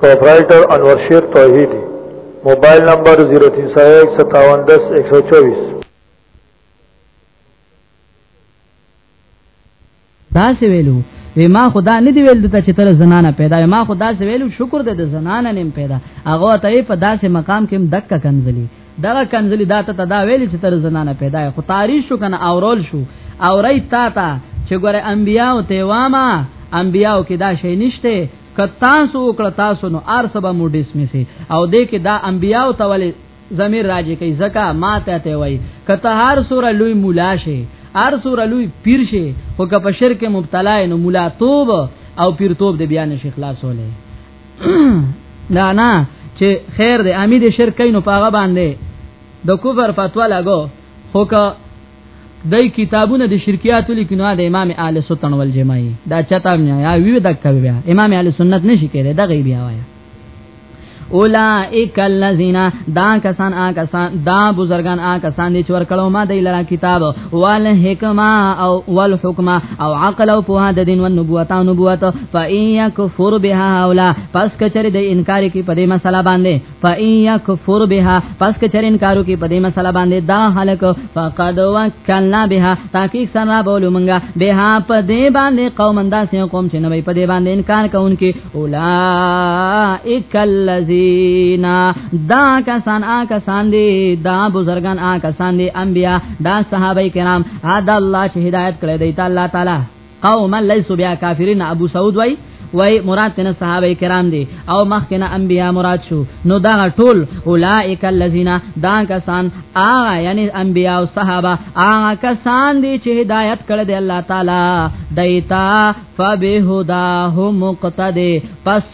پروپرائیٹر انور شیر توحیدی موبایل نمبر 03015710124 دا څه ویلو وی ما خدا نه دی ویل دته چې تر زنانه پیدا ما خدا څه ویلو شکر دې د زنانه نیم پیدا هغه ته په داسې مقام کې دک کنځلی دغه کنځلی دا ته دا ویل چې تر زنانه پیدا خو تاریخ شو کنه اورول شو اورای تا تا چې ګوره انبیاء او تیواما انبیاء کې دا شی نشته که تاسو وکړه تاسو نو ار سبا مو ډیسمیسي او دې کې دا انبیاو ته ولې زمير راځي کوي زکه ما ته ته وای کته هر سوره لوی مولا شي هر سوره لوی پیر شي خو که په شرک مبتلا نو مولا توب او پیر توب دې بیان شي خلاصولې نه نه چې خیر دې امید شرک کین نو پاغه باندې د کفر فتوا لګو خو که دای کتابونه د شرکیات لیکنه د امام اهل سنت نول جمعي دا چتا میا یا وی د کوي بیا امام اهل سنت نشي کېده د غي بیا وای اولائک الذین دا کسان آ کسان دا بزرگان آ کسان دي چې ور کړو ما دی لرا کتاب وال حکما او وال حکما او عقل او په د دین او نبوت او نبوت فاین کفر بها اولا پس کچری د انکار کی په دې مسله باندې فَإِن يَكْفُرْ بِهَا پس که چر انکارو کې په دې مسله باندې دا حلق فقد وکلنا بها تحقیق سره بولو مونږه بها په دې باندې قوم انداز یو قوم چې نوې په دې باندې انکار کوونکې اولائک الذین دا کسان آ کسان دي دا بزرگان آ کسان دي انبیا دا صحابه کرام ادا الله چې هدایت کړی دی تعالی تعالی قوم ليس بیا کافرین ابو سعود وای وای مراد تنه صحابه کرام دي او مخکنه انبیا مراد شو نو دا ټول اولائک الذین دا کسان آغا یعنی انبیا او صحابه آغا کسان دي چې هدایت کړه دی الله تعالی دایتا فبهداه مقتدی پس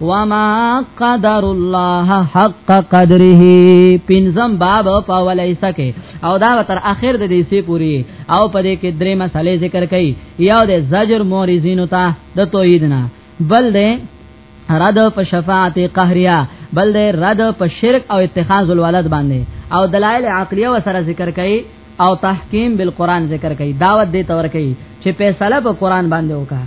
وما قدر الله حق قدره پنځم باب په ولایسه کې او دا تر اخر د دې سی پوری او په دې کې درې مسلې ذکر کړي یو د زجر مورزین ته د توحید نه بل دې رد په شفاعت قهریا بل دې رد په شرک او اتخاذ الولد باندې او دلایل عقلیه وسره ذکر کړي او تحکیم بالقران ذکر کړي دعوت دې تور کړي چې فیصله په قران باندې وکړي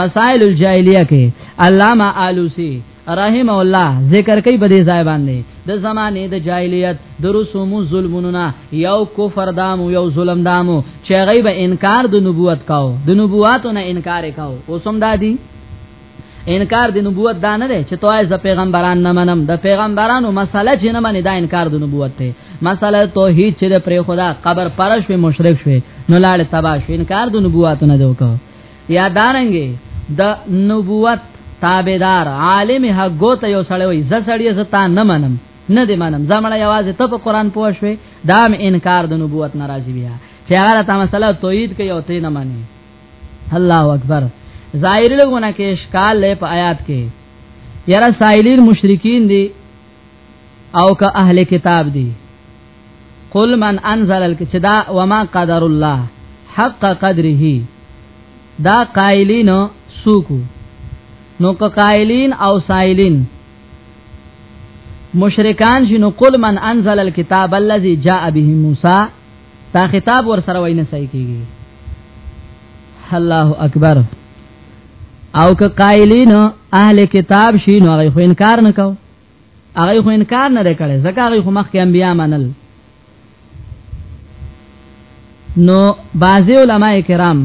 مسائل الجاهلیه کې علامه آلوسی رحم الله ذکر کوي په دې ځای باندې د زمانه د جاهلیت د رسومو ظلمونو نه یو کفر دامو یو ظلم دامو چې غیب انکار د نبوت کاو د نبواتو نه انکار کاو اوسم دادی انکار د نبوت دا نه دی چې توای ز پیغمبران نه منم د پیغمبرانو مسله چې نه منی دا انکار د نبوت ته مسله توحید چې د پر خدا قبر پرش په مشرک شوی نو لاړ تبا شو انکار د نبوت نه دی وکړ یا دارنګي د دا نبوت تابعدار عالم حق ګوت یو سړی وي ز سړی ز تا نه منم نه دی منم زمړه یوازې ته په قران پوه شوې دام انکار د نبوت ناراضي بیا چې هغه ته مسله توحید کوي او ته نه مانی الله اکبر ظاهر لګونه کې اشکال لې په آیات کې یاره سایلین مشرکین دي او که اهل کتاب دي قل من انزل الکتاب وما قدر الله حق قدره دا قائلین سوکو نو که قائلین او سائلین مشرکان شنو قل من انزل الكتاب الذي جاء به موسی دا خطاب ور سره وای نه صحیح کیږي الله اکبر او که قائلین اهل کتاب شي نو هغه خو انکار نه کو هغه خو انکار نه کړي ځکه هغه خو مخکې انبیا منل نو بعضی علما کرام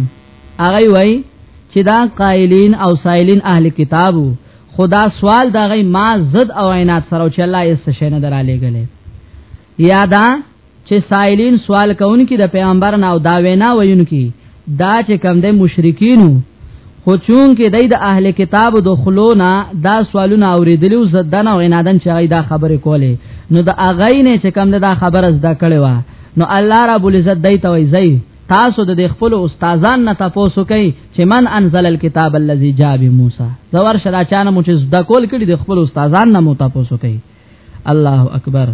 هغه وای چې دا قائلین او سائلین اهل کتابو خدا سوال دا غي ما زد او عینات سره چې الله یې څه شي نه درالې غلې یادا چې سائلین سوال کوونکي د پیغمبر نه او دا وینا ویونکي دا چې کم د مشرکینو خو چون کې دای د اهل کتاب د خلونا دا سوالونه اوریدلو زدن او عنادن چې غي دا خبره کوله نو د اغین چې کم دا خبره زده کړي وا نو الله رب العزت دای ته وای زی تاسو د خپل استادان نه تاسو کوي چې من انزل الكتاب الذي جاء بموسى زور شدا چانه مو چې زده کول کړي د خپل استادان نه مو تاسو کوي الله اکبر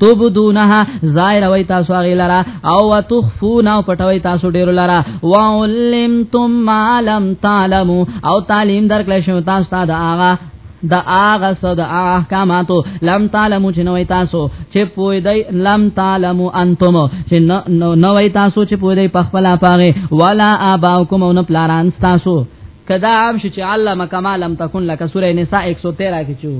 تبدونها ظاهر وای تاسو هغه لرا او وتخفون او پټوي تاسو ډیر لرا وعلمتم ما لم تعلموا او تعلیم درکړل شو تاسو ته دا هغه د اغه صد احکاماتو لم تعلمو چې نوې تاسو چې پوي دی لم تعلمو انتم چې نوې تاسو چې پوي دی پخپلا پاره ولا اباکم او نه پلاران تاسو کدا عام شي چې علم کمالم تکون لکه سوره نساء 113 کې چو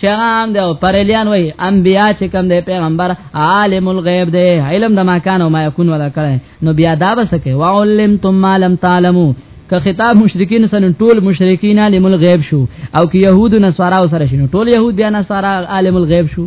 چرام دی او پرلیان وای انبیا چې کوم دی پیغمبر عالم الغیب دی علم د ما کان او ما یکون ولا کړي نو بیا دا بسکه وعلم تم ما لم تعلمو که خطاب مشرکین سره ټول مشرکین عالم الغیب شو او که يهود نصارا سره شنو ټول يهود بیا نصارا عالم الغیب شو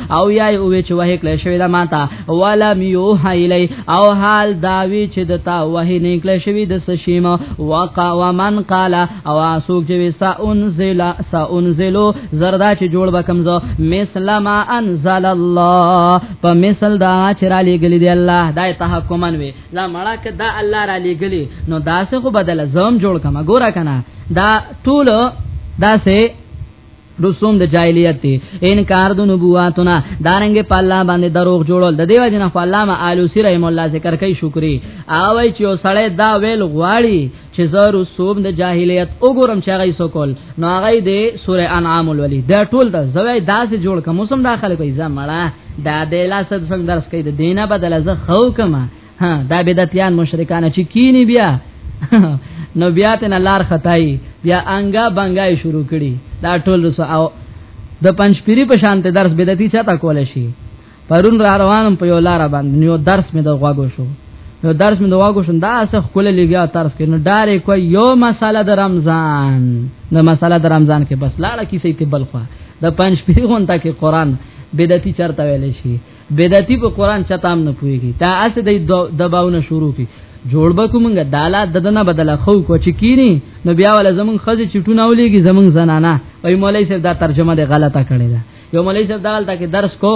او یا او وی چې وه کله شوی دا ماته ولا میو هایلی او حال دا وی چې د تا وه نه کله شوی د سشیم وقا ومن قال او اسوک چې وسا انزل سا انزلو زردا چې جوړ بکمزو مثل ما انزل الله په مثل دا چې را لګلی دی الله دای تحکمن وی لا مړه ک دا الله را لګلی نو دا څه خو بدل زوم جوړ کما ګورا کنه دا ټول دا سه رسوم د جاهلیت دی انکار د نبواتنا دارنګ په الله باندې دروغ جوړول د دیو جن خو علامه الوسی رحم الله ذکر کوي شکرې اوای چې وسړی دا ویل غواړي چې زه رسوم د جاهلیت وګورم چې هغه سوکول نو هغه دی سوره انعام الولی دا ټول د زوی داسې جوړ کوم سم داخله کوي زمړه دا د لاس څنګه درس کوي د دینه بدل زه خو کما ها دا بدعتيان مشرکان چې کینی بیا نو بیا ته لار خدای بیا انګا بنګای شروع کړي دا ټول رسو او د پنځپيري په شانت درس بدعتي چاته کول شي پرون را روانم په یو لار باندې نیو درس مې د غواګو شو نو درس مې د غواګو شو دا څه خپل لګیا ترس کې نو ډارې کو یو مساله د رمضان نو مساله د رمضان کې بس لاړه کیسې ته بلخوا د پنځپيري غونډه کې قران بدعتي چرته ویل شي بدعتي په قران چتام نه پويږي تا اس د دباونه شروع کی جوړ به کومګه دالا ددنه بدل خو کو چې کینی نو بیا ول زمون خزه چټونه ولېږي زمون زنانا وای مولای صاحب دا ترجمه ده غلطه کړی دا یو مولای صاحب دال تک درس کو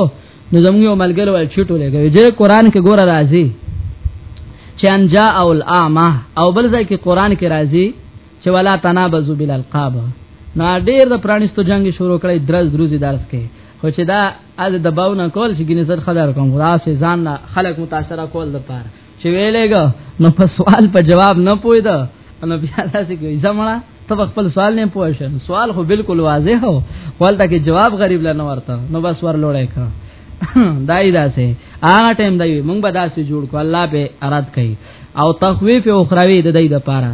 نو زمون یو ملګری ول چټو لګي چې قران کې ګوره راځي چې ان جاء او الاما او بل ځای کې قران کې راځي چې ولا تنابزوا بالالقاب نو ډیر د پرانیستو جنگ شروع کړی درز دروزي درس کې خو چې دا اده دباو نه کول چې ګینه زر خدای رقم خدا سي ځان لا خلق متاثر کول د پاره چې ویلېګا نو په سوال په جواب نه پوي دا نو بیا تاسو کوي زمړه ته خپل سوال نه پوه شې سوال خو بالکل واضح هو ولته کې جواب غریب لنه ورته نو بس ور لوړې کا دای داسې هغه ټیم دی مونږ به داسې جوړ کو الله به اراد کوي او تخویف او خراوی د دې د پاره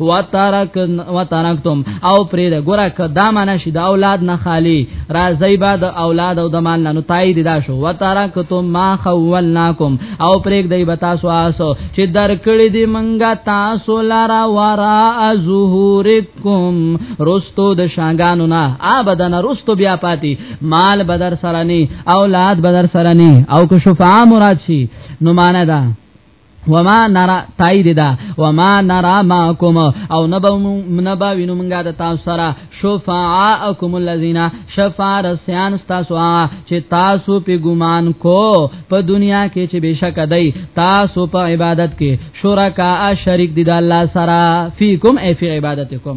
وترک وترکتم او پرې د ګره کدا معنا شي د اولاد نه خالی راځي با د اولاد او د مال نه نو تای دي دا شو وترکتم ما خولناکم او پرې د بتا سو اسو چې درکړې دي منګه تاسو لارا ورا ازهورکم رستو د شاګانو نه ابدن رستو بیا پاتې مال بدر سرني اولاد بدر سرني او که شفاعه مراد شي نو معنا ده وما نرا تایید دا وما نرا ماکم او نبو نبا وینو منګه د تاسو سره شفاعاکم الذین شفار سیان تاسو چې تاسو په ګمان کو په دنیا کې چې بشک دای تاسو په عبادت کې شرکا شریک دي د الله سره فیکم ای فی عبادتکم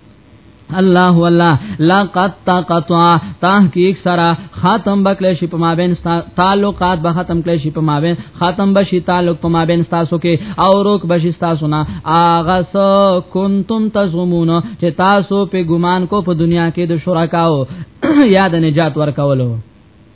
الله والله لقد تقطع تحقیق سرا ختم بکلی شي په مابین تعلقات به ختم کلی شي په مابین ختم بشي تعلق په مابین تاسو کې او روک بشي تاسو نه اغه س کنتم تزمون چې تاسو په ګمان کو په دنیا کې د شرکاو یاد نجات ورکولو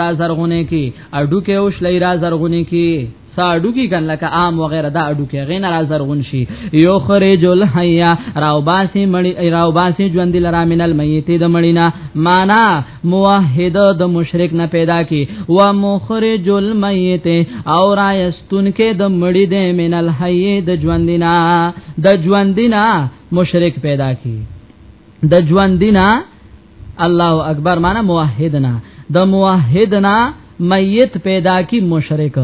را زرغونه کی اډو کې او شلې را زرغونه کی ساډو کی کن لکه عام وغیرہ دا اډو کې غین را زرغون شي یو خرج الحیا راو باسی مړی راو باسی ژوند لرا من المیت د مړینا معنا موحد د مشرک نه پیدا کی و مخرج المیت او را یستون کې د مړی د من الحی د ژوندینا د ژوندینا مشرک پیدا کی د ژوندینا الله اکبر معنا موحدنا د موحدنا میت پیدا کی مشرک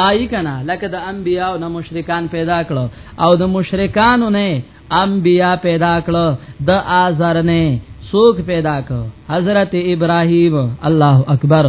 آی کنا لکه د انبیاء نه مشرکان پیدا کړو او د مشرکانو نه انبیاء پیدا کړو د آزر نه سوک پیدا کو حضرت ابراهیم الله اکبر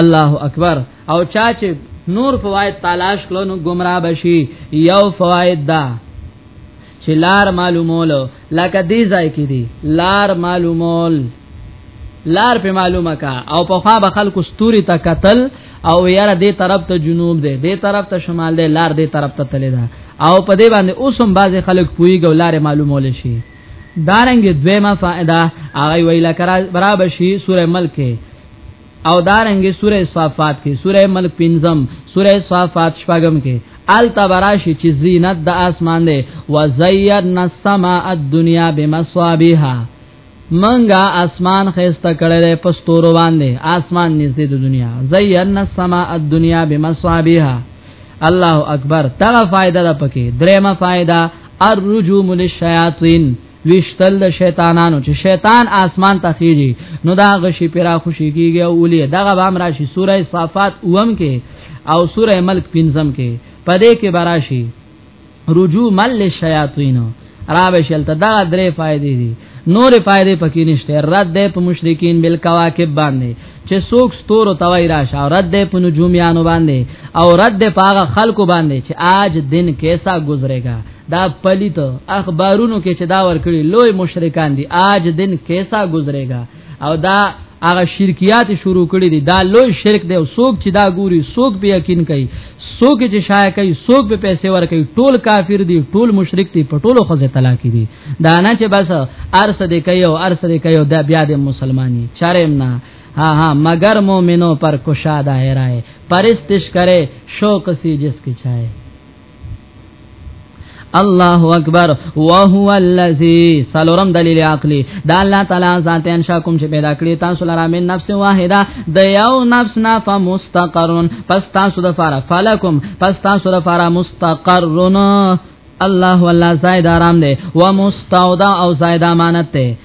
الله اکبر او چا چې نور فواید تلاش کړو نو گمراه بشي یو فواید دا چې لار معلومول لکه دې ځای کې دي لار معلومول لار په معلومه کا او په خوا به خلکو ستوري ته قتل او یاره دې طرف ته جنوب دی دې طرف ته شمال دی لار دې طرف ته تللی دا او په دې باندې اوسم باز خلک پوي ګولار معلومول شي دارنګ دویمه فائدہ هغه ویل کرا برابر شي سوره ملک او دارنګ سوره صافات کې سوره ملک پنځم سوره صافات شپږم کې ال تبراشی چې زینت د اسمان دی و زینا السماء الدنیا بمصابیح منګه اسمان خسته کړل په ستورو باندې اسمان نږدې د دنیا زینا السماء الدنیا بمصابیح الله اکبر دا فائدہ ده پکې درېمه فائدہ الرجوم للشیاطین وشتل د شیطانانو چې شیطان آسمان ته خېږي نو دا غشي پیرا خوشي کیږي او ولې دغه بام راشي سوره صافات اوم کې او سوره ملک پنځم کې پدې کې براشي رجوع مل شیاطین راوشل ته دا درې فائدې دي نور فائدې پکې نشته رد ده په مشرکین بل کواکب باندې چې څوک ستورو توای راشه رد ده په نجوميانو باندې او رد ده پاغه خلکو باندې چې آج دن کیسا گزرېګا دا پلیت اخبارونو کې چې دا ور کړی لوی مشرکان دي آج دن کیسا گزرېګا او دا هغه شرکیات شروع کړي دي دا لوی شرک دی او څوک چې دا ګوري څوک په یقین کوي څوک چې شایع کوي څوک په پیسې ور کوي ټول کافر دي ټول مشرک دي په ټولو خزه طلاق دي دا نه چې بس ارس دې کوي او ارس دې کوي دا بیا د مسلمانۍ چارم نه ها ها مگر مومنو پر کشادہ ہے رائے پرستش کرے شوق سی جس کی چاہے الله اکبر وهو الذی سلورم دلیل عقلی دا الله تعالی ذات انشا کوم چې پیدا کړی تاسو لرا من نفس واحده د یو نفس نه فمستقرن پس تاسو د فارا فلکم پس تاسو د فارا مستقرن الله والله زائد آرام دے ومستودع او زائد امانت دے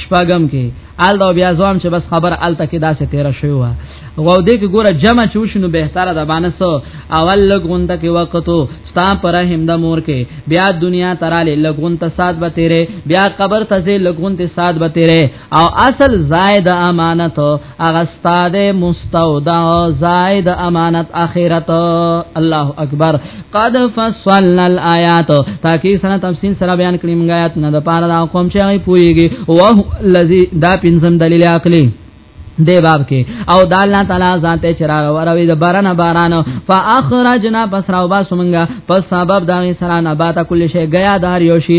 شپږم کې آل دا بیا ځوام چې بس خبر آل تکي داسې تیر شوی و او دې کې ګوره جمع چې وشنو به تر د باندې سو اول لګوند کې وختو ستا پر هم د مور کې بیا دنیا تراله لګوند ته سات به تیرې بیا قبر ته زه لګوند ته سات به تیرې او اصل زائد امانت هغه استاد مستودع زائد امانت اخرت الله اکبر قد فصلنا الايات تاکي سره تفصیل سره بیان کړی موږ آیات نه د پاره دا قوم چې هغه پويږي او الذي دا پنځم دلیل عقلی دی باب کې او د الله تعالی ذات چراغ وروي د باران باران فاخرجنا پس راو با سمنګا پس سبب دا سره نبات کل شی غیا دار یوشي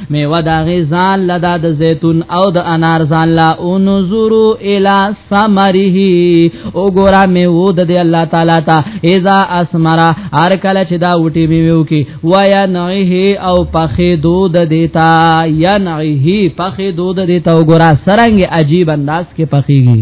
میوه دا غي ځان لدا د زيتون او د انار ځان لا انظرو الى ثمره او ګورا میوه د دی الله تعالی ته اذا اسمرا هر کله چې دا وټي میوه کی ويا نعه او پخې دود دیتا ينعه پخې دود دیتا او ګورا سرنګ عجیب انداز کې پخېږي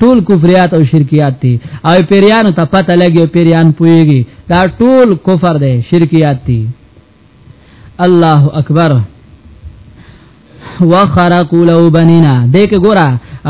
ټول کفریات او شرکیات دي او پیریانو ته پته لګي پیریان پويږي دا ټول کفر دي شرکیات دي الله اکبر وخرقوا له بنینا دیکه ګورا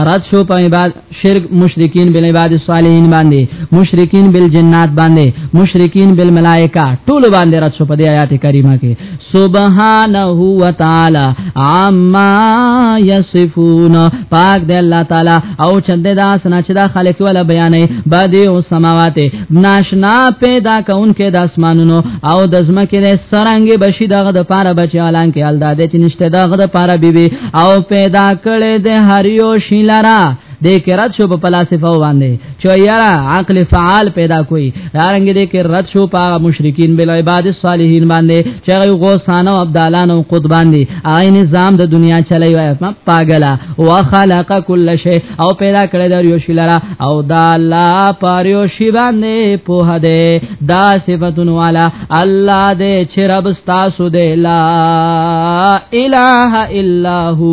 رات شو په عبادت شرک مشرکین بل عباد الصالحین باندې مشرکین بل جنات باندې مشرکین بل ملائکه ټول باندې رات شو په دې آیات کریمه کې سبحانه وتعالى عما يصفون پاک دی الله تعالی او چند دا سنا چې دا خالق ولا بیانې بادي او سماوات ناشنا پیدا کون کې د اسمانونو او د زمکه د سرنګي بشي دغه د پاره بچي اعلان کې الدا د چې نشته دغه د پاره بيبي او پیدا کړي د هر یو شي لرا د کې رد شو په فلسفه باندې چې یاره عقل فعال پیدا کوي دارنګ دې کې رد شو په مشرکین بل عباد الصالحین باندې چې غو غوسانه او عبدالان او قطبان دي هغه نظام د دنیا چلای وای ما پاګلا وخلق کل شی او پیدا کړی د یو شی لرا او دا الله پر یو شی باندې په هده دا صفاتون والا الله دې چې رب تاسو دې لا اله الا هو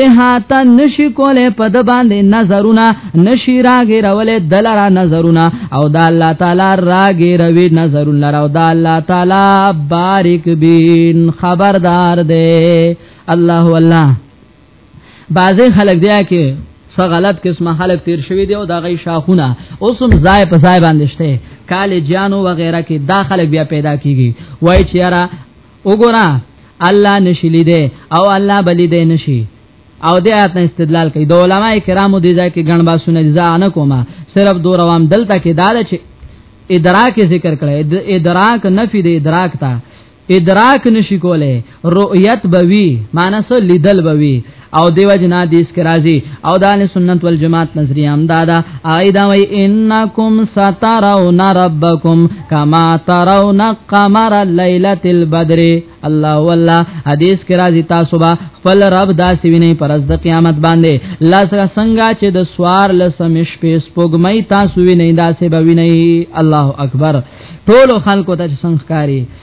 احاطه نشی کوله په د باندې نظرونه نشی راګی روله دلرا نظرونه او د الله تعالی راګی روي نظرونه لرا او د الله تعالی بارک بین خبردار دی الله والله بعضی خلک دی کې څه غلط قسمه خلک تیر شوی دی او دا غي شاخونه اوس هم ځای په ځای باندې شته کالجانو وغیرہ کې داخله بیا پیدا کیږي وای چې یاره وګوره الله نشلی دی او الله بلی دی نشي او د آیات استدلال کوي د علما کرامو دی ځکه ګڼ باسونه ځانه کومه صرف دو روان دلته کې دال چې ادراک ذکر کړي ادراک نفي د ادراک ته ادراک نشي کوله رؤیت بوي معنی سو لیدل بوي او دیو جنا دیس کرازی او دال سنت والجماعت نظری هم دادا ایدا وی انکم سترون ربکم کما ترون قمر ليله البدر الله والله حدیث کې راځي تاسو به خپل رب داسې ویني پر ورځ د قیامت باندې لاس څنګه چې د سوار لسمش په سپوږمۍ تاسو ویني داسې به ویني الله اکبر ټول خلکو ته څنګه ښکاری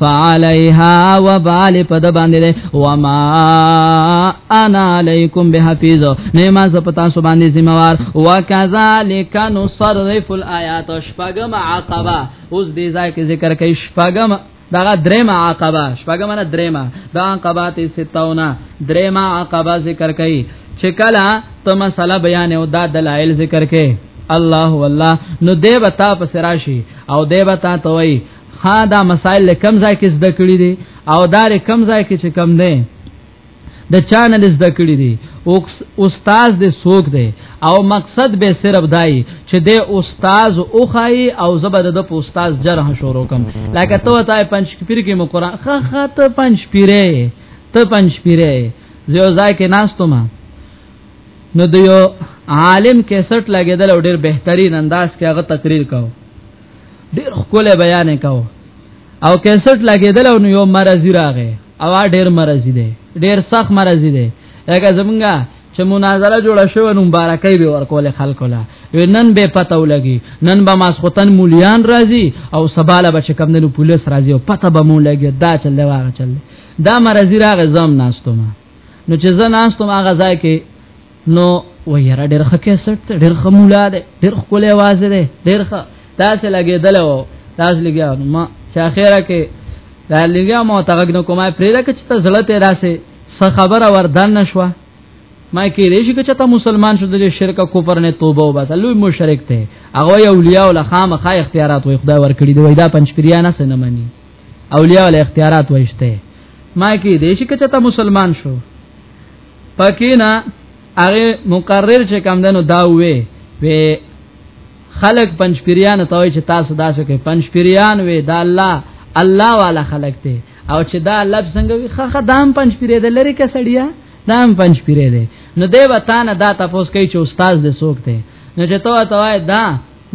فعليها وبال په د باندې ده وما انا عليكم بحفيظ نه ما ز پتا سو باندې ذمہ وار وكذلك نصرف الايات شپغم عقبه اوس دې ځای کې ذکر کوي شپغم دغه درېما عقبه شپږم نه درېما دا عقبات ستاونه درېما عقبه ذکر کړي چې کله ته مسله بیان او دا دلایل ذکر کړي الله والله نو دیو تا پس راشي او دیو تا توي خا دا مسائل له کم ځای کې زده کړی دي او دا له کم ځای کې چې کم نه د چانه د زده کړی دي او استاد د سوق دی او مقصد به صرف دای چې د استاد او خای او زبر د په استاد جرح شروع کم لکه ته وتاي پنځ پیر کې مو قران خا خا ته پنځ پیره ته پنځ پیره زه ځای کې ناستم نو د یو عالم کیسټ لګیدل او ډیر بهترین انداز کې هغه تقریر کاو ډیر خپل بیان کاو او کیسټ لګیدل نو یو مرزي راغې او ډیر مرزي دی ډیر سخت مرزي دی هغه زمونږه چې مناظره جوړه شو نو مبارکۍ به ورکول خلکو لا نن به پته ولګي نن به ماسختن مولیان راځي او سباله به کم نن پولیس راځي او پته به مو لګي دا چل دی واغ چل دا مرزي راغې زم ناستومه نو چې زه ناستم هغه ځای کې نو ویره ډېر خکې سټ ډېر خمولا ده ډېر خولې आवाज ده ډېر خ تاسو لګېدل وو تاسو لګیا ما چې اخره کې دا لګیا مو تاګ نو کومه پرېدا کې چې ته زړه ته راسه څه خبره وردان نشوه ما کې ریشي کې چې ته مسلمان شو د شرک او کفر نه توبه وباسه لوی مشرک ته هغه اولیاء او لخامخه اختیارات وي خدای ورکړي دی وای دا پنځپریانه سنمنی اولیاء ول اختیارات وشته ما کې دې شي کچا ته مسلمان شو پکینا هغه مقرر چې کم دنو دا وې وې خلق پنځ پیریان ته وي چې تاسو داسې کې پنځ پیریان وې دا الله الله والا خلق ته او چې دا لفظ څنګه وي خخه دام پنځ پیری د لری کې سړیا دام پنځ پیری دی نو دی وتانه دا تاسو کوي چې استاد دې سوک دی نو چې تو ته دا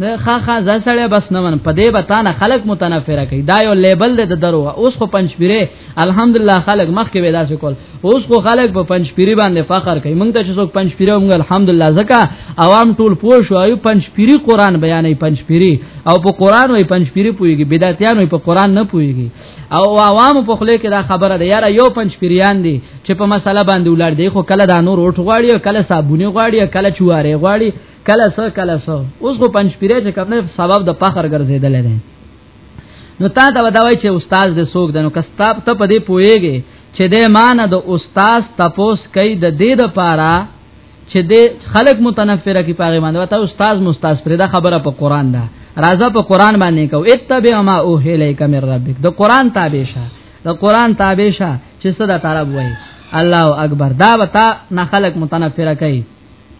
نه خا خا زسړې بس نه من پدې بتانه خلق متنفره کوي دا یو لیبل دی د درو اوس خو پنځپيره الحمدلله خلق مخ کې ودا کول اوس خو خلق په پنځپيري باندې فخر کوي موږ ته چې څوک پنځپيره موږ الحمدلله زکه عوام ټول پوه شو ایو پنځپيري قران بیانې پنځپيري او په قران وای پنځپيري پويږي بدعتيان وای په قران نه پويږي او عوام په خله کې دا خبره ده یاره یو پنځپيريان دي چې په مسله باندې ولر دی خو کله دا نور اوټ غواړي کله صابونی غواړي کله چواره غواړي کله سو کله سو اوس خو پنځ پیره چې کوم سبب د فخر ګرځیدل دي نو تا ته وداوي چې استاد دې سوق دنو کستاب ته پدې پويږي چې دې مان د استاد تپوس کوي د دې د پاره چې دې خلق متنفره کی پاغه باندې وته استاد مستاز پر دا خبره په قران ده راځه په قران باندې کو اتبع ما اوهلیک من ربک د قران تابع شه د قران تابع شه چې صدا طلب وای الله اکبر دا وتا نه خلق متنفره کوي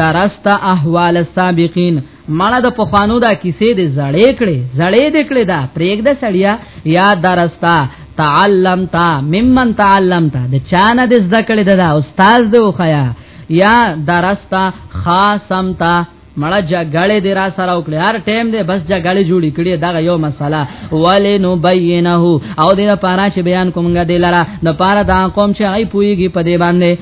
درست احوال السابقین مړه د پخوانو دا کیسې دې زړې کړې زړې دې کړې دا پرېګ د سړیا یا درستا تعلمتا ممن تعلمتا د چانه دې زده کړې دا استاد دې وخیا یا درستا خاصمتا مړه جګړه دې را سره وکړي هر ټیم دې بس جګړه جوړی کړي دا یو مسله ولې نو بینه او دې لپاره چې بیان کومګه دې لره د پاره دا قوم چې آی پویږي په دې باندې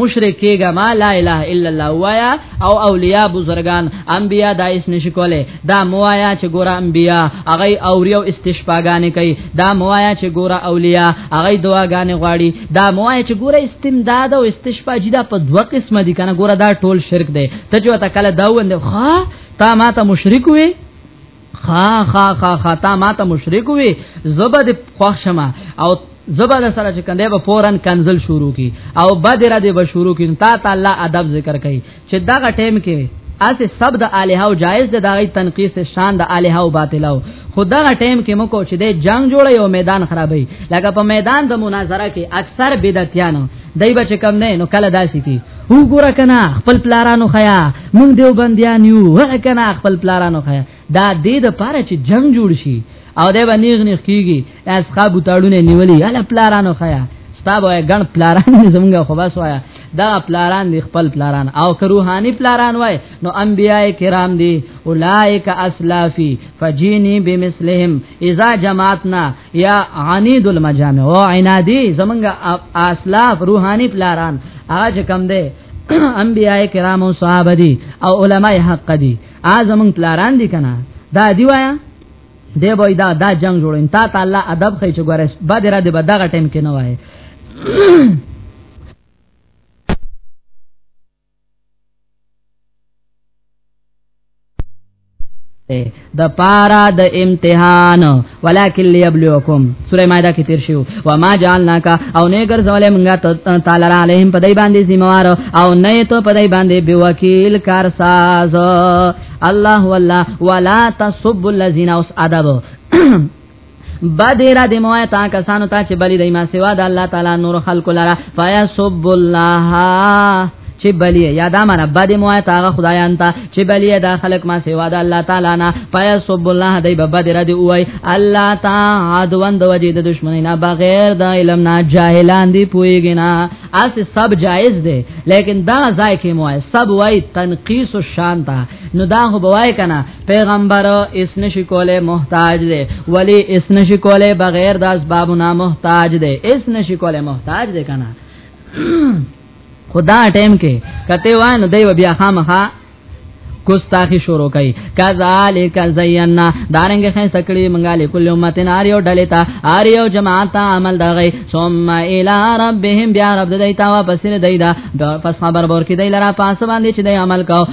مشرک کېګه ما لا اله الا الله وایا او اولیاء بزرگان انبیا دا اس نشکوله دا موایا چې ګوره انبیا هغه اوریو استشفاګانې کوي دا موایا چې ګوره اولیاء هغه دعاګانې غواړي دا موایا چې ګوره استمداد او استشفا جدا په دوه قسمه دي کنه ګوره دا ټول شرک دی ته چې وته کله دا وند ښا تا ما ته مشرک وې خا خا خا خا تا ما ته مشرک وي زبر د خوښما او زبر سره چې کنده به فورن کنزل شروع کی او بدر دې به شروع کی تا ته الله ادب ذکر کوي چې دا ټیم کې اسه سب د الہ او جائز د دغه تنقیس شان د الہ او باطل او خدا ټیم کې مکو چې د جنگ جوړي او میدان خرابې لکه په میدان د مناظره کې اکثر بدعتيان دای بچ کم نه نو کله داسي کی وګوره کنه خپل پلارانو خیا مونږ دیو بندیان یو وګوره کنه خپل پلارانو خیا دا دې د پاره چې جنگ جوړ شي او دې باندې غنیخ کیږي اس خابو تاړونه نیولې اله پلارانو خیا ستابه ګڼ پلاران زمونږه خو بس وایا دا پلاران دی خپل پلاران او که روحانی پلاران وای نو انبیای کرام دی اولائک اسلافی فجینی بمثلهم اذا جماعتنا یا عنید المجامع او عنادی زمنګ اسلاف روحانی پلاران اج کم ده انبیاء کرام او صحابه دي او علما حق دي اعظم پلاران دي کنه دا دی وایا دی به دا دا جنگ جوړین تا تعالی ادب خې چګورس بعد را دې بدغه ټیم کې نه وای د پارا د امتحان ولکن ليبلوکم سوره مائده کې تیر شو و ما جعلنا کا او نه ګرځولې مونږه تعالی علیهم په دای باندې ذمہوار او نه ته په دای باندې به وکیل کار ساز الله والله ولا تصب الذين اسعدوا بدر د موه تا کسانو ته چې بلی دای ما سوا د الله تعالی نور خلق لرا فیا سب الله چې بلی یا دا معنا بد موه تا خدایان ته چې بلی دا خلق ما سوا د الله تعالی نه فیا سب الله دای بدر دی وای الله تعالی دوند وجه د دشمنی نه بغیر د علم نه جاهلان دی پویږي نه اس سب جایز دی لیکن دا ځای کې موه سب وای تنقیس الشان تا نو دا هو بوای کنه پیغمبر اس نشی کوله محتاج دی ولی اس نشی کوله بغیر د اسباب نه محتاج دی اس نشی کوله محتاج دی کنه خدا ټیم کې کته وای نو دی بیا خامخه ګستاخی شروع کړي کذالک زینا دارنګ خې سکړي منګه لکل امتن ار یو ډلې تا ار یو جماعت عمل دغې ثم الی ربهم بیا رب دې تا واپس نه دی دا پس خبر ورکې دی لرا پاس باندې چې دی عمل کو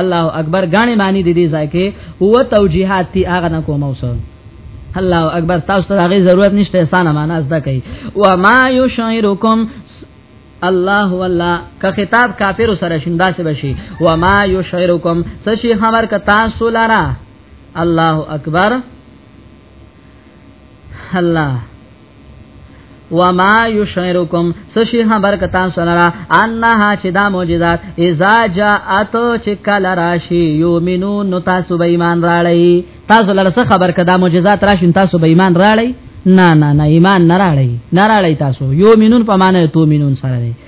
الله اکبر غاڼې معنی دې دې ځای کې هو توجیهات تی هغه نه کوم اوسه الله اکبر تاسو ته هغه ضرورت نشته اسانه معنا زده کوي و ما یشعرکم الله والله که خطاب کافر سره شندا سه بشي و ما یشعرکم سشي خبر ک تاسو لرا الله اکبر الله وما یشعرکم سشی خبر کتا سنرا انها چې دا معجزات اذا جاءت چې کل راشی یومنون نو تاسو به ایمان راړی تاسو لره څه خبر کدا معجزات راشین تاسو به ایمان راړی نه نه نه ایمان نه راړی نه راړی تاسو یومنون په معنی تو مینون سره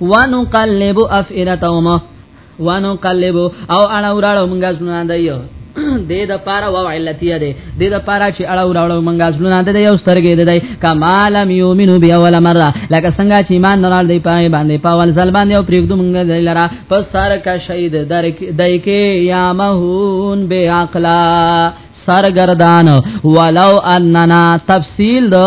ونقلب افئدتهم ونقلب او انا وراړو مونږه زونه دایو دې د پاره و علتیه دې دې د پاره چې اړه وراړو مونږه زونه دې یو سترګې دې کمال یومنو بیا ولا مره لکه څنګه چې ایمان نه راړ دی پای باندې پاول ځل باندې او پرېږدو مونږه دې لرا پس سار کا شهید در دای کې یا مهون بے عقلا سرګردان ولو اننا تفصیل دو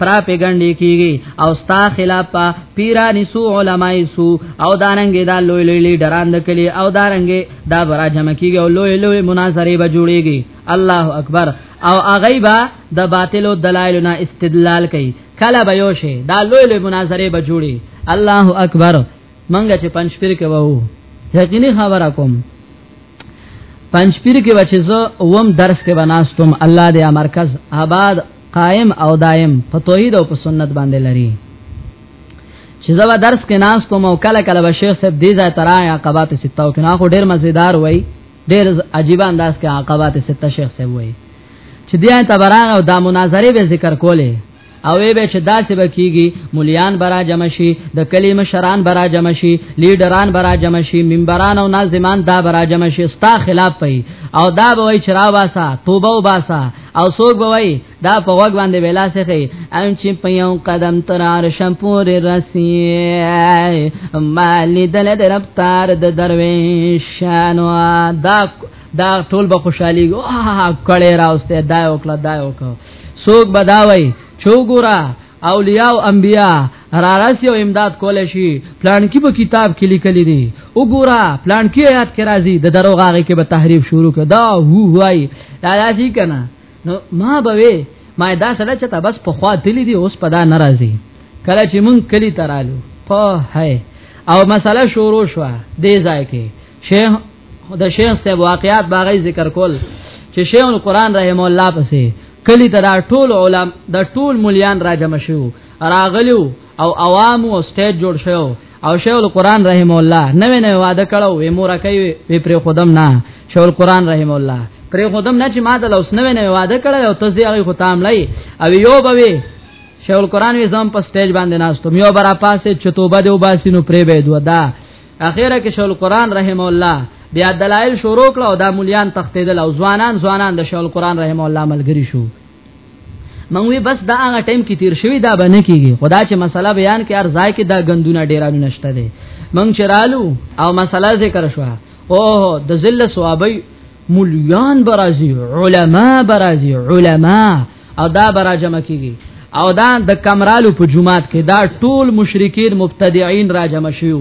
پراپګنډي کیږي او ستا خلاف په پیرانی سو علماي سو او دارنګ دا لوی لوی لیډران د کلی او دارنګ دا برا جمع کیږي او لوی لوی مناظره به جوړیږي الله اکبر او اغیبا د باطلو دلایل نه استدلال کوي کله به یو شي دا لوی لوی مناظره به جوړي الله اکبر منګه چې پنځپیر کې وو یقیني خبره کوم پنځپیر کې بچ زه ووم درس کې بناستم الله دې مرکز آباد قائم او دائم په توحید او په سنت باندې لري چې زه درس کې ناس کوم او کله کله به شیخ صاحب دې ځای ترای عقبات ستاو کې نو خو ډیر مزیدار وای ډیر عجیب انداز کې عقبات ستا شیخ صاحب وای چې دې ته براغه او دا مناظره به ذکر کولې او به چې داسې بکیږي مليان برا جمع شي د کلمه شران برا جمع شي لیډران برا جمع شي منبران او ناظمان دا برا جمع شي ستا خلاف پي او دا به وای چرا واسا توبه وباسا او سوق به وای دا په وګ باندې ویلا سخی ان چې په یو قدم تر عرشم پورې رسی مال دل درب تار د درویشانو دا دا ټول به خوشحالي ګو کړي راوسته دا وکړه دا وکړه سوک بداوي چوغورا اولیاء او انبیاء را راسي او امداد کول شي پلان کې په کتاب کې لیکل دي وګوره پلان کې آیات کې راځي د دروغ هغه کې به تحریف شروع کړه دا هو وای دا راځي کنه نو ما به وې ما دا سره چې تا بس په خوا تللی دي اوس په دا ناراضي کله چې مونږ کلی ترالو په هي او مسله شروع شو دې ځای کې شیخ د شیخ صاحب واقعات باغی ذکر کول چې شیخ القرآن رحم الله پسې کلی ته دا ټول علم دا ټول مليان را جمع شو راغلو او عوام او سټیج جوړ شو او شیخ القرآن رحم الله نوې نوې وعده کړو وې مور کوي وې پر خودم نه شیخ القرآن رحم الله پر خودم نه چې ما د لوس نوې نوې وعده کړو او تاسو هغه ختم لای او یو بوي شیخ القرآن وې زم په سټیج باندې ناستم یو برا پاسه چتوبه دی وباسینو پرې به دوه دا اخیره کې شول قران رحم الله بیا دلایل شروع کړه او دا مليان تختیدل او ځوانان ځوانان د شول قران رحم الله ملګری شو منوی بس دا هغه ټیم کې تیر شوی دا باندې کیږي خدا چې مسله بیان کې ارزای کې دا غندونه ډیره نشته دي من چرالو او مسله ذکر شو او د ذل ثوابي مليان برازي علما برازي علما او دا برا جمع کیږي او دا د کمرالو په جمعات کې دا ټول مشرکین مبتدعين را جمع شیو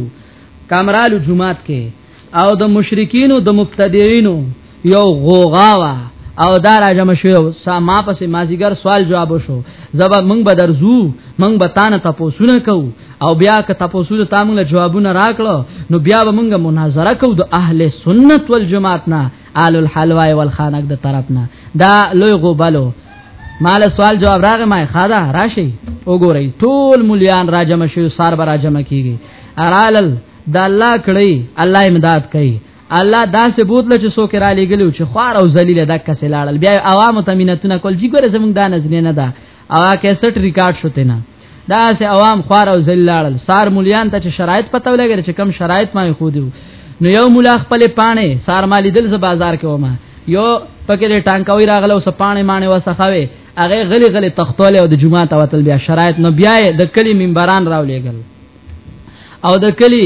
کمرالو جمعات کې او د مشرکینو د مبتدعينو یو غوغاوا او دا را جمع شیو ما پسې مازیګر سوال جواب شو زبا مونږ به درزو مونږ به تانه تاسوونه کو او بیا که تاسوونه تامل جوابونه راکړو نو بیا به مونږ مناظره کو د اهل سنت والجماعت نه آل الحلوا والخانق د طرف نه دا لوی غوبلو مال سوال جواب راغی ما خادا راشي وګورئ ټول مليان راجم شو سار به راجم کیږي ارالل د الله کړی الله امداد کوي الله دا ثبوت لچ سو کرا لګلو چې خوار او ذلیل دک سلاړل بیا عوام ته مينتونه کول جی ګره زمونږ دا نظر نه ده او کیسټ ریکارډ شو تینا دا سه عوام خوار او ذلیلال سار مليان ته چې شرایط پته ولګی چې کم شرایط ما خو دیو نو یو مولا خپل پانه سار مالی دل ز بازار کې ومه یو پکې د ټانکوي راغله او سپانه مانه وسخوي هغه غلي غلي تختول او د جمعه ته وتل بیا شرایط نو بیا د کلی منبران راولېګل او د کلی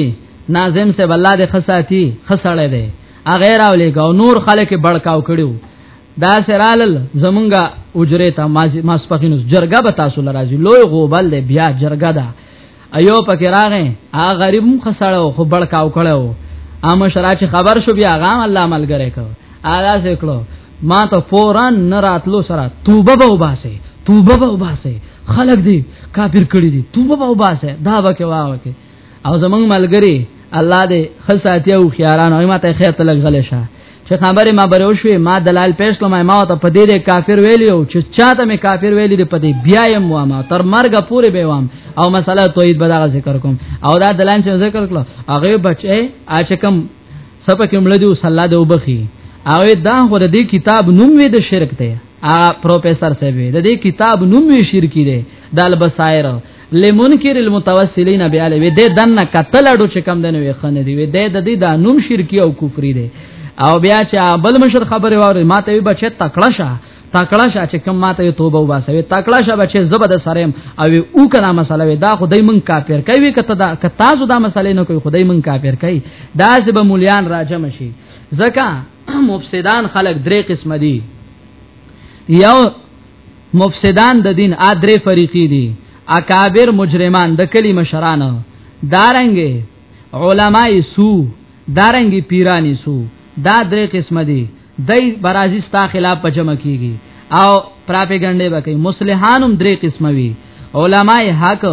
ناظم سے بلله د خصاتی خسړې ده هغه راولېګ او نور خلک بړکاو کړیو دا سرالل زمونږه اجره ته ما سپخینوس جرګه به تاسو لراځي لوی غوبل دی بیا جرګه ده ایو پکې راغې ا غریب مخ سړاو خو بړکاو کړو ام شرا چې خبر شو بیا غام الله ملګری کو ادا سکلو ما ته فورا نه راتلو سره توبه به وباسه توبه به وباسه خلق دی کافر کړی دی توبه به وباسه دا وکه واوکه او زمنګ ملګری الله دې خصاتیا او خياران او ماته خیر تلګ غل شه چې خبره ما بره وشوي ما دلال پېښ لمه ما ته په دې کافر ویلی او چې چاته مې کافر ویلی دې په دې بیا یې مو ما تر مرګ پورې به وام او مسله توحید به دا ذکر کوم او دا دلان چې ذکر کړو هغه بچي اچکم سپه کې مړ دی او صلی الله دې وبخي او دا هو د دې کتاب نوم وی د شرک ته ا پروفیسور صاحب د دې کتاب نوم وی شرکی دی د البصائر لمنکر المتوسلین بیاله وی د دنه قتل اډو چې کم دنه وی خنه دی وی د د دې د نوم شرکی او کفری دی او بیا چې بل مشر خبره واره ماته وی بچی تکړه شه تکړه شه چې کم ماته توبه وباسوي تکړه شه بچي زبد سرم او او کنا مسله وي دا خدای مون کافر کوي کته دا کتا زو دا مسله نه کوي خدای مون کافر کوي دا چې به مولیان راجم شي زکه مفسدان خلق درې قسم دي یو مفسدان د دین ادرې فریقې دي اکابر مجرمان د کلی مشران دارنګ علماي سو دارنګ پیرانی سو دا درې قسم دي دای برازي ستا خلاف په جمع کیږي او پراپګاندا به کوي مصلحانم درې قسم وي علماي حق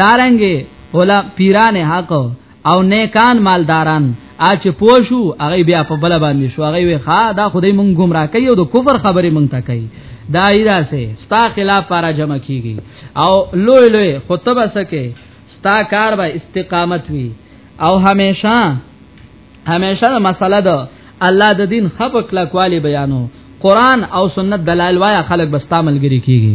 دارنګ ولا پیران حق او نیکان مالداران اچ پوشو هغه بیا په بل باندې شو هغه وی ښا دا خدای مونږ گمراه کوي او د کفر خبرې مونږ ته کوي دا ایدا سه ستا خلاف پر جمع کیږي او لوی لوی خطبه سکه ستا کار به استقامت وي او همیشه همیشه مسله ده الله د دین خپل کلکوالی بیانو قران او سنت دلایل وایا خلک بستا ملګری کیږي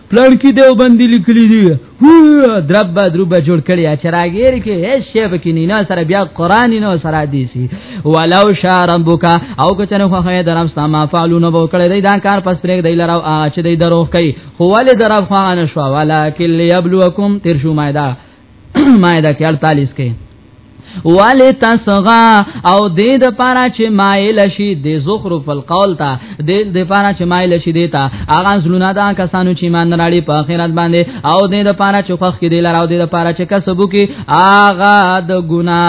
پلان کې دیو باندې لیکلي دي هو درب با درب جوړ کړی چې راګیر کې هیڅ شی به کې نه سره بیا قران نه سره دی سي ولو شارم بوکا او که چنه خو هي درم سما فعلون بو کړی دی دا کار پس پرېګ دی لراو اچ دی دروغ کوي خو ول درب خو ان شو ولکل یبلوکم تر شو مایدا مائده کې 48 کې ولی تسغا او دې د پاره چې مایل شي د زخرف القول ته دې د پاره چې مایل شي دیتا اغه زلونه دا کسانو چې مان راړي په آخرت باندې او دې د پاره چې خوخ کې دی لراو دې د پاره چې کسبو کې اغه د ګنا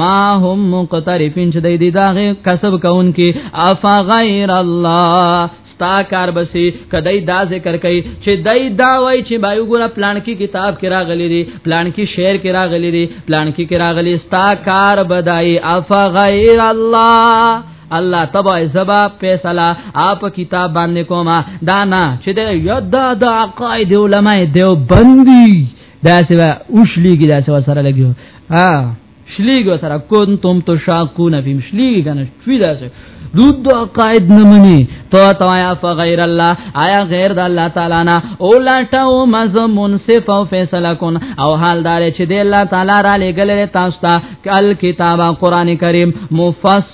ما هم مقترفین چې دې داغه کسب کون کې افغیر الله ستا کار بسی کدی دا ذکر کئ چې دای دا وای چې بایو ګره پلان کې کتاب کې راغلی دی پلان کې شعر کې راغلی دی پلان کې کې راغلی ستا کار بدای اف غیر الله الله تبع زبا فیصله اپ کتاب باندې کوما دانا چې د یاد د عقاید علماء دیو بندي دا سوا اوشلیږي دا سوا سره لګیو ها شلیګو سره کنتم تشاقون فیم شلیګ کنه شوی داسه دود قائد نمنی تو توایا فغیر الله آیا غیر د الله تعالی نه او لټاو مز منصف او فیصله کن او حال دار چې د الله تعالی را لګل تاسو ته کل کتاب قران کریم مفصل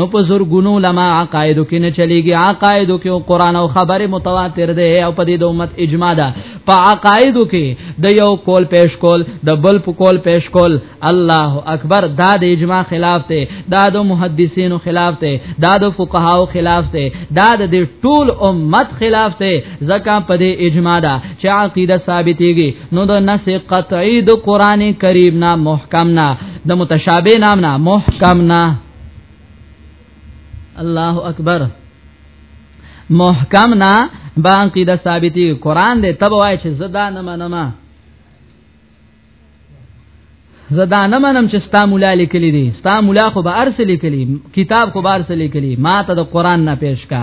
نو په زورګونو علما عقاید کې نه چلیږي عقاید کې او قران او خبره متواتر ده او په دې د امت اجماع ده په عقاید کې د یو کول پیش کول د بل په کول پیش کول الله اکبر دا د اجماع خلاف ده دا د محدثینو خلاف ده دا د فقهاو خلاف ده دا د ټول امت خلاف ده ځکه په دې اجماع ده چې عقیده ثابتېږي نو د نس قطعی د قران کریم نه محکم نه د متشابه نام نه محکم نه الله اکبر محکم نه باقی د ثابتی قران دې تب وای چې زدا نه منم زدا نه منم چې ستا مولا لیکلی دي ستا مولا خو به ارسل لیکلی کتاب خو به ارسل لیکلی ما ته د قران نه پیش کا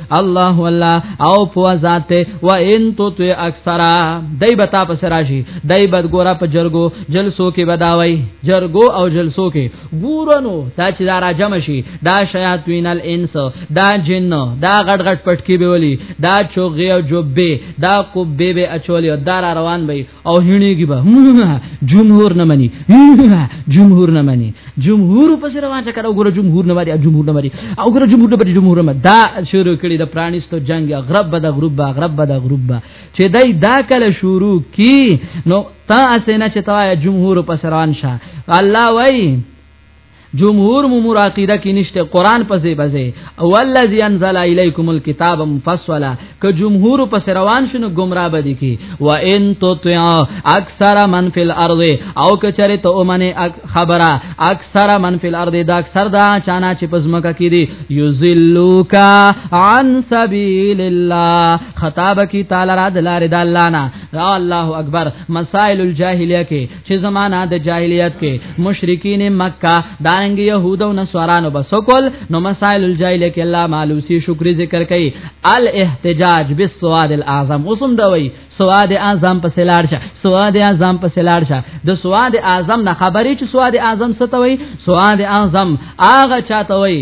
الله والله او په ذات و ان تو تو اکثرا دای بتا پس راشي دای بد ګورا په جرګو جلسو کې بداوي جرګو او جلسو کې ګورنو تا چې دارا جمع شي دا شیاطین الانس دا جن دا غټ غټ پټکی به ولي دا چوغي او جوبه دا کوبه به اچولي دارا روان به او هینېږي به جمهور نه مني جمهور نه مني جمهور په سر وانه کړه وګوره جمهور نه مني جمهور نه مني او وګوره جمهور نه مني جمهور نه دا شروع کړي د پرانیستو جنگ غرب به د غروب به غرب به د غروب به چې دای دا کله شروع کی نو تا اسنه چې تا جمهور په سر وانه الله وای جمهور مو مراقیده کې نشته قران په ځای بځای او الذي انزل اليكم الكتاب مفصلا ک جمهور په روان شنو گمراه بدی کی و ان تطع اکثر من فی الارض او ک چره ته اومنه خبره اکثر من فی الارض دا اکثر دا چانا چې پزمکه کې دی یذلوک عن سبیل الله خطاب کی تعالی را دلاره د الله نه الله اکبر مسائل الجاهلیه کې چې زمانہ د جاهلیت کې مشرکین مکه دارنګ يهود او نصارانو بسکل نو مسائل الجاهلیه کې الله مالوسی شکر ذکر کوي الاحتجاج بالسواد الاعظم وسم دوی سواد اعظم په سلار شه سواد اعظم په سلار شه د سواد اعظم نه خبرې چې سواد اعظم ستوي سواد اعظم هغه چاته وي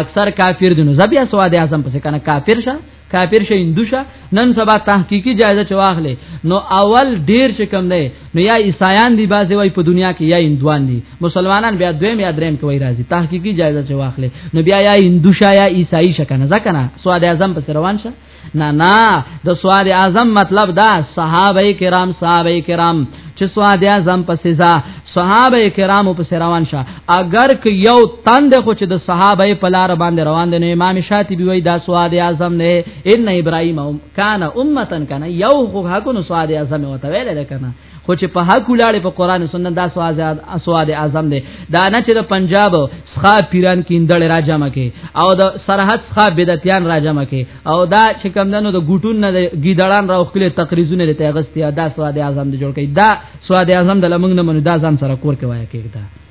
اکثر کافر دي نو زبیا سواد اعظم پس کنه کافر شه کافر شه هندو شه نن سبا تحقیقی جایزه چواخله نو اول ډیر چې کم دی نو یا عیسایان دی بازي وای په دنیا کې یا هندوان دي مسلمانان بیا دویم یا دریم کوي راځي تحقیقی جایزه چواخله نو بیا یا هندو شه یا عیسائی شه کنه ځکه نه سواد اعظم پس روان شه نه نه د سواد اعظم مطلب دا صحابه کرام صحابه کرام چې سواد اعظم په سزا صحابه کرامو په روان شه اگر که یو تند خو چې د صحابه په لار باندې روان دي نو امام شاطبی وای دا سواد اعظم نه ان ابراهیم کان امتن کان یو خو حقو سواد اعظم وته ویل ده کنه خو چې په حق ولاړې په قران او سنت دا سواد اسواد اعظم دی دا نه چې د پنجاب څخه پیران کیندل را جمع کې او د سرحد څخه بدعتيان را جمع کې او دا چې کم دنو د ګټون نه ګیدړان را وکړي تقریزونه لته اغستیا دا سواد اعظم دی جوړ کړي دا سواد اعظم د لمنګ نه منو دا ځان سره کور کې وای کېږي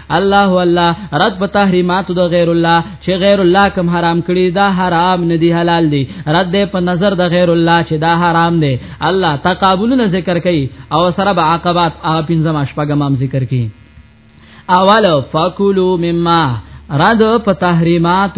الله والله رد په تحریمات د غیر الله چې غیر الله کوم حرام کړی دا حرام نه دی حلال دی رد په نظر د غیر الله چې دا حرام دی الله تقابلونه ذکر کوي او سره به عقبات هغه پنځم شپږم ذکر کوي اول فاکلوا مما رد په تحریمات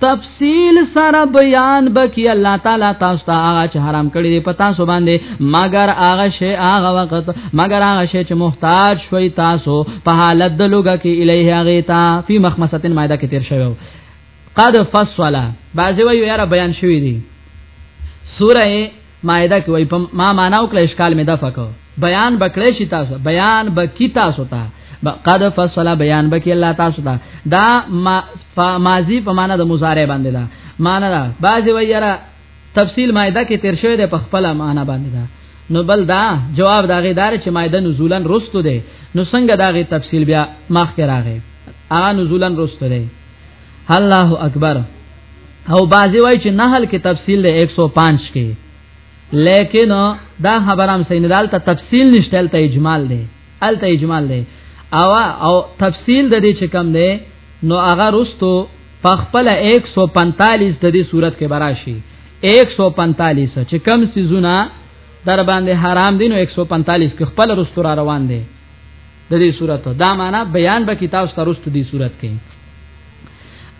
تفصیل سره بیان بکی الله تعالی تاسو ته هغه چې حرام کړی دی پتا سو باندې مگر هغه شی هغه وخت مگر هغه شی چې محتاج شوي تاسو په حالت د لوګه کې الیه هغه تا فی مخمستن مایده کې تیر شوی قد فصلا بعضی وی یاره بیان شوی دی سوره مائده کې وای په ما معنا او کله اشکال مې دفع کو بیان بکړې شي تاسو بیان بکی تاسو ته قد فصل بیان بکی الله تاسو ته دا ما ماضی په معنا د مضارع باندې دا معنا دا بعضی ویرا تفصیل مائده کې تیر شوی دی په خپل معنا باندې دا نو بل دا جواب دا غیدار چې مائده نزولن رستو دی نو څنګه دا غي تفصیل بیا مخ کې راغی ا نزولن رستو دی الله اکبر او بازی وای چې نحل کې تفصیل دی 105 کې لیکن دا خبرام سینرال ته تفصیل نشته ته اجمال دی ال ته اجمال دی او او تفصیل د دې چې کم دی نو هغه رستو پخپل 145 د دې صورت کې براشي 145 چې کم سيزونه در باندې حرام دي نو 145 کې خپل رستو را روان دي د دې صورت دا معنا بیان به کتاب سترست دي صورت کې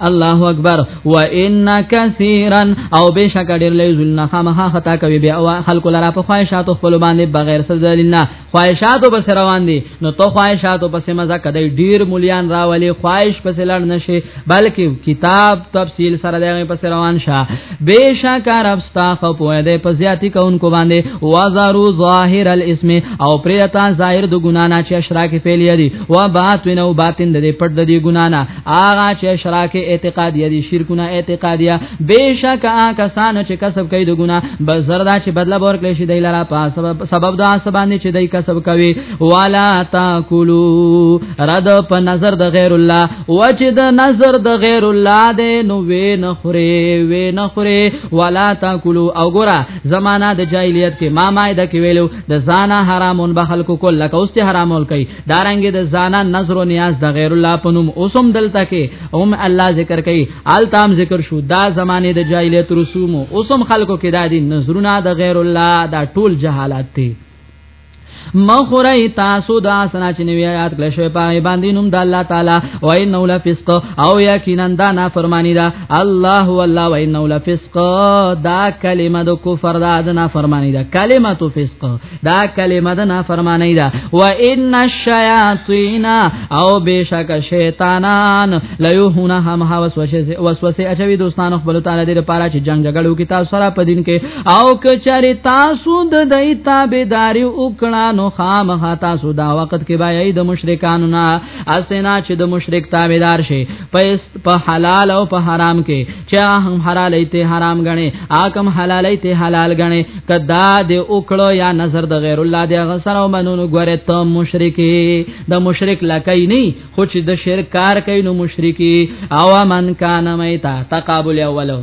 الله اکبر و ان کثیرا او بشک ډیر لای زلنا خامخا خطا کوي بیا خلق لرا په خواهشاتو خپل باندې بغیر سزلینا خواهشاتو بس روان دي نو تو خواهشاتو پس مزه کدی ډیر مليان راولي خواهش پس لړ نشي بلکې کتاب تفصیل سره دغه پس روان شه بشک عرب ستا خو په دې په زیاتی کوونکو باندې وزارو ظاهر الاسم او پریتا ظاهر د ګنا نه چې اشراک فعل یدي و باطن او باطن د دې پټ د دې ګنا نه هغه چې اشراک اعتقاد یدي شرکونه اعتقادیا بشک کسان چې کسب کوي د ګنا بزردا چې بدله ورکړي شي دای لاره په سبب سبب دا سبانه چې دای کسب کوي والا تاکلو رد په نظر د غیر الله و چې د نظر د غیر الله دی نو وې نه خوري وې نه خوري ولا تاکلوا او ګره زمانہ د جاهلیت کې ما مایده کې ویلو د زانا حرامون به خلکو کول لکه اوس ته حرامول کوي دارنګ د زانا نظر او نیاز د غیر الله پنوم اوسم دلته کې هم الله ذکر کوي آل تام ذکر شو دا زمانه د جاهلیت رسوم اوسم خلکو کې دادی نظرونه د غیر الله دا ټول جهالات دي مخوری تاسو دا سنا چې نوی آیات کله شوی پای باندې نوم د الله تعالی و انه لفسق او یقینا دا نافرمانی ده الله والله و انه لفسق دا کلمه د کفر دا د نافرمانی ده کلمه تو فسق دا کلمه د نافرمانی ده و ان الشیاطین او بشک شیطانان لیوهونه هم وسوسه اچوي دوستانو خپل تعالی دې لپاره چې جنگ جګړو کې تاسو سره په دین کې او کچری تاسو د دای تابعداري وکړه نو خامخ تاسو دا وخت کې بای د مشرکانو نه اسنه چې د مشرک تابعدار شي په حلال او په حرام کې چې هم حلال ایته حرام غني اکم حلال ایته حلال غني کدا د وکړو یا نظر د غیر الله د غسر او منونو غره ته مشرکی د مشرک لکای نه خو چې د شرک کار کوي نو مشرکی او من کان میتا تقابل اولو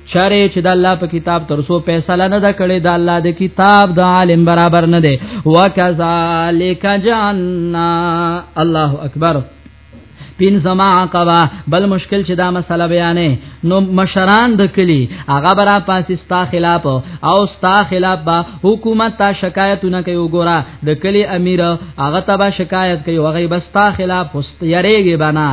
چاره چې د الله په کتاب تر سو فیصله نه ده کړې د الله د کتاب د عالم برابر نه ده وکذالک جعلنا الله اکبر پین زما عقبا بل مشکل چې دا مسله بیانې نو مشران د کلی هغه برا پاسې ستا خلاف او ستا خلاف با حکومت ته شکایتونه کوي وګوره د کلی امیر هغه ته به شکایت کوي هغه بستا خلاف یریږي بنا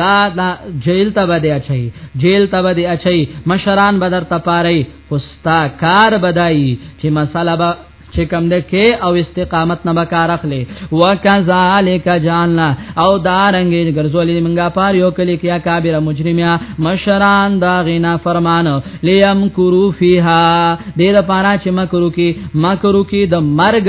دا, دا جیل ته بده اچي جیل ته به دی اچي مشران به در تپاري خوستا کار بدایي چې مسله به چې کم ده کې او استقامت نه بکار اخلي وکذالک جاننا او دارنګ ګرځولې منګه پار یو کلی کې اکابر مجرمیا مشران دا غینا فرمان لیم کرو فیها دې لپاره چې مکرو کې مکرو کې د مرګ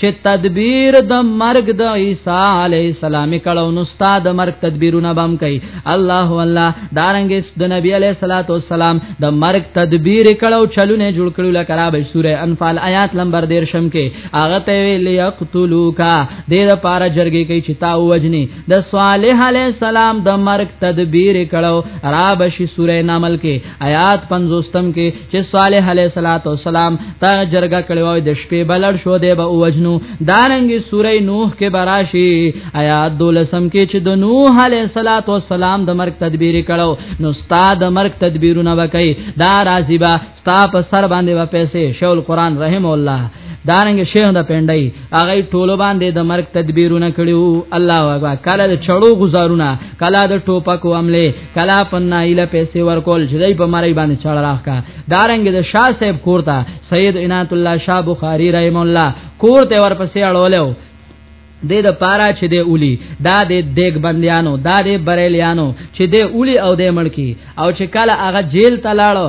چې تدبیر د مرګ د عیسی علی السلام کړه نو استاد مرګ تدبیرونه بم کوي الله والله دارنګ د نبی علی صلوات و سلام د مرګ تدبیر کړه او چلونه جوړ کړو لکه به سوره انفال آیات نمبر 13 شم کې هغه ته ویل یقتلوکا د لپاره جرګې کوي چې تا وجني د صالح علی السلام د مرګ تدبیر کړه را بشي سوره نمل کې آیات 50 تم کې چې صالح علیه صلوات و سلام ته جرګه کړي وای د شپې بلړ شو دی به وجنو دارنګي سوره نوح کې براشي آیات دولسم کې چې د نوح علیه صلوات و سلام د مرګ تدبیر کړو نو استاد مرګ تدبیرونه وکي دا راضی با ستا په سر باندې و پیسې شول قران رحم الله دارنګ شیخ د پندای هغه ټولو باندې د مرګ تدبیرونه کړیو الله اکبر کله د چړو گزارونه کله د ټوپکو عمله کلا فنایله پیسې ورکول چې دای په مړی باندې چاړه راخکا دارنګ د شاه صاحب کورتا سید عنایت الله شاه بخاری رحم الله کورته ورپسې اړولیو د د پارا چې د اولی دا د دیګ بندیانو دا د بریلیانو چې د اولی او د ملکی او چې کله هغه جیل ته لاړو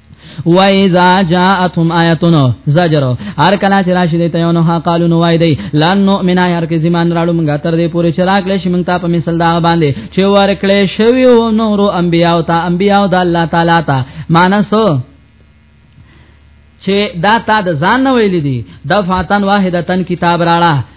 و اذا جاءتهم آیتون زجر هر کله چې راشي د تیونو ها قالو نو وای دی لن نؤمن هر کې زمان راړو مونږه تر دې پورې چې راکلې شي مونږ ته په مثال دا باندې چې ورکلې شوی او نورو انبیاو ته انبیاو د الله تعالی ته مانسو چې دا تا د ځان نه ویل دي د فاتن واحدتن کتاب راړه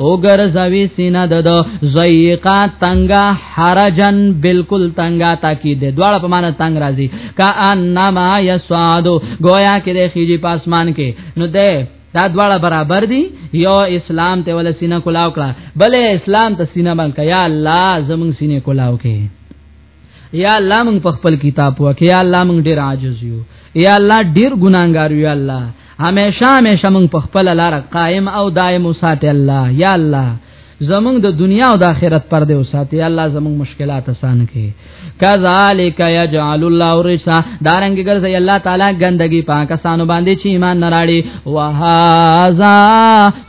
او ګرځوي سینه د زیقا تنگا حرجن بالکل تنگا تاکي د دواړه په معنا تنگ راځي کا انما یسعدو گویا کې د خيجي پاسمان کې نو ده دا دواړه برابر دي یو اسلام ته ول سینه کولاو کړه بلې اسلام ته سینه باندې یا الله زمون سینه کولاو کې یا الله موږ په خپل کتاب وکي یا الله موږ ډیر عاجز یو یا الله ډیر ګناګار یو یا الله همیشه همیشه موږ په خپل لار قائم او دائم وساته الله یا الله زمونږ د دنیا او د آخرت پر دې وساتي الله زمونږ مشکلات آسان کړي کذالک یجعل الله الرسا دارنګ ګرځي الله تعالی ګندګي پاکستان باندې چې ایمان نراړي وهذا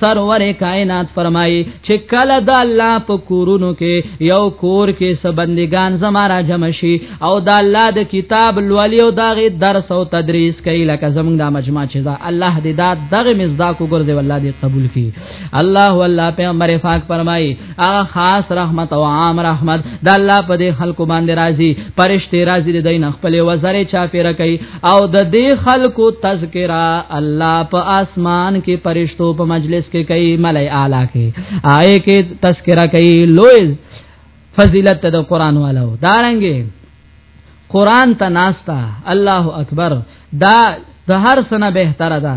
سرور کائنات فرمایي چې کله د الله په کورونو کې یو کور کې سبندګان زما را جمع شي او د الله د کتاب لولي او دغه درس او تدریس کوي لکه زمونږ د مجمع چې دا الله دې دا دغه مزداق وګرځي والله دې قبول کړي الله والله پیغمبر پاک فرمایي هغه خاص رحمت او عام رحمت د الله په دې خلکو باندې راځي پرشته راځي د دین خپل وزره چا پیره کوي او د دې خلکو تذکرہ الله په اسمان کې پرشتو په مجلس کې کوي ملای اعلی کې آئے کې تذکرہ کوي لوی فضیلت د قران والو دارنګي قران ته ناستا الله اکبر دا د هر سنه بهتره ده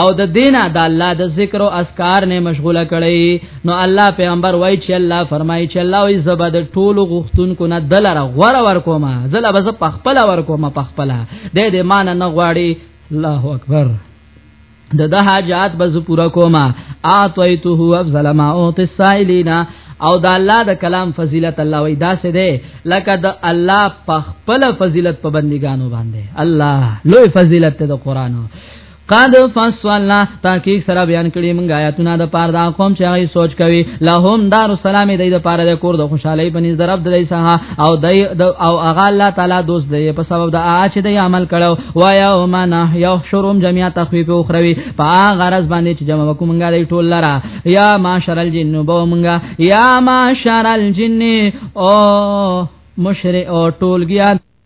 او د دینا د الله د ذکر او اذکار نه مشغوله کړي نو الله پیغمبر وای چې الله فرمایي چې الله وي زبا د ټولو غختونکو نه دلره غور ور کومه زله بز پخپل ور کومه پخپل د دې مان نه غواړي الله اکبر د د حاجات بز پورا کوما اعطیته افضل ما اوت السائلین او د الله د کلام فضیلت الله وی داسې ده لکه د الله په خپل فضیلت په بندګانو باندې الله لوی فضیلت ته د قران قد فصلنا تحقیق سره بیان کړي موږ آیاتونه د پاره دا قوم چې هغه سوچ کوي لهم دار السلام دې د پاره د کور د خوشحالي په نس درب دې سها او دای او هغه الله تعالی دوست دې په سبب د آ چې دې عمل کړو و یوم یحشرهم جميعا تخفیف اخروی په غرض باندې چې جمع وکوم موږ دې ټول لرا یا معاشر الجن بو موږ یا معاشر الجن او مشرک او ټولګیا